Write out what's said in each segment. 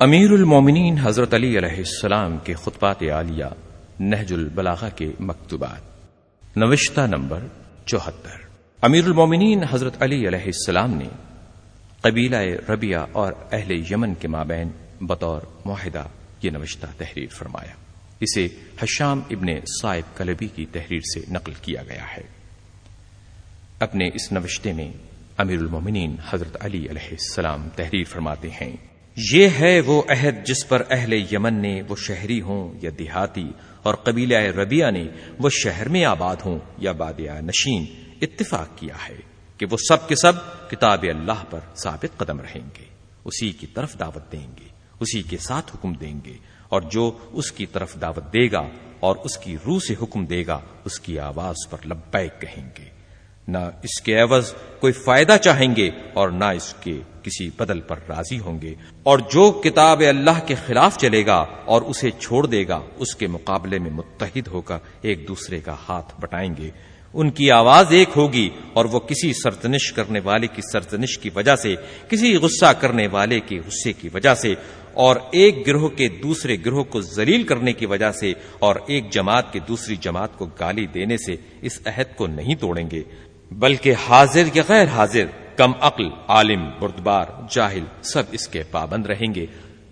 امیر المومنین حضرت علی علیہ السلام کے خطبات عالیہ نہج البلاغہ کے مکتوبات۔ نوشتہ نمبر چوہتر۔ امیر المومنین حضرت علی علیہ السلام نے قبیلہ ربیہ اور اہل یمن کے مابین بطور معاہدہ یہ نوشتہ تحریر فرمایا۔ اسے حشام ابن صائب کلبی کی تحریر سے نقل کیا گیا ہے۔ اپنے اس نوشتے میں امیر المومنین حضرت علی علیہ السلام تحریر فرماتے ہیں۔ یہ ہے وہ عہد جس پر اہل یمن نے وہ شہری ہوں یا دیہاتی اور قبیلہ ربیہ نے وہ شہر میں آباد ہوں یا بادیا نشین، اتفاق کیا ہے کہ وہ سب کے سب کتاب اللہ پر ثابت قدم رہیں گے، اسی کی طرف دعوت دیں گے، اسی کے ساتھ حکم دیں گے، اور جو اس کی طرف دعوت دے گا اور اس کی روح سے حکم دے گا، اس کی آواز پر لبیک کہیں گے۔ نہ اس کے عوض کوئی فائدہ چاہیں گے اور نہ اس کے کسی بدل پر راضی ہوں گے۔ اور جو کتاب اللہ کے خلاف چلے گا اور اسے چھوڑ دے گا، اس کے مقابلے میں متحد ہو کر ایک دوسرے کا ہاتھ بٹائیں گے۔ ان کی آواز ایک ہوگی اور وہ کسی سرزنش کرنے والے کی سرزنش کی وجہ سے، کسی غصہ کرنے والے کے غصے کی وجہ سے، اور ایک گروہ کے دوسرے گروہ کو ذلیل کرنے کی وجہ سے، اور ایک جماعت کے دوسری جماعت کو گالی دینے سے اس عہد کو نہیں توڑیں گے۔ بلکہ حاضر یا غیر حاضر، کم عقل، عالم، بردبار، جاہل، سب اس کے پابند رہیں گے۔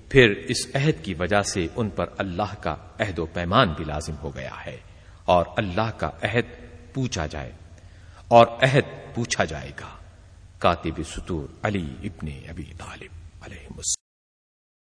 پھر اس عہد کی وجہ سے ان پر اللہ کا عہد و پیمان بھی لازم ہو گیا ہے اور اللہ کا عہد پوچھا جائے اور عہد پوچھا جائے گا۔ کاتب سطور علی ابن ابی طالب علیہ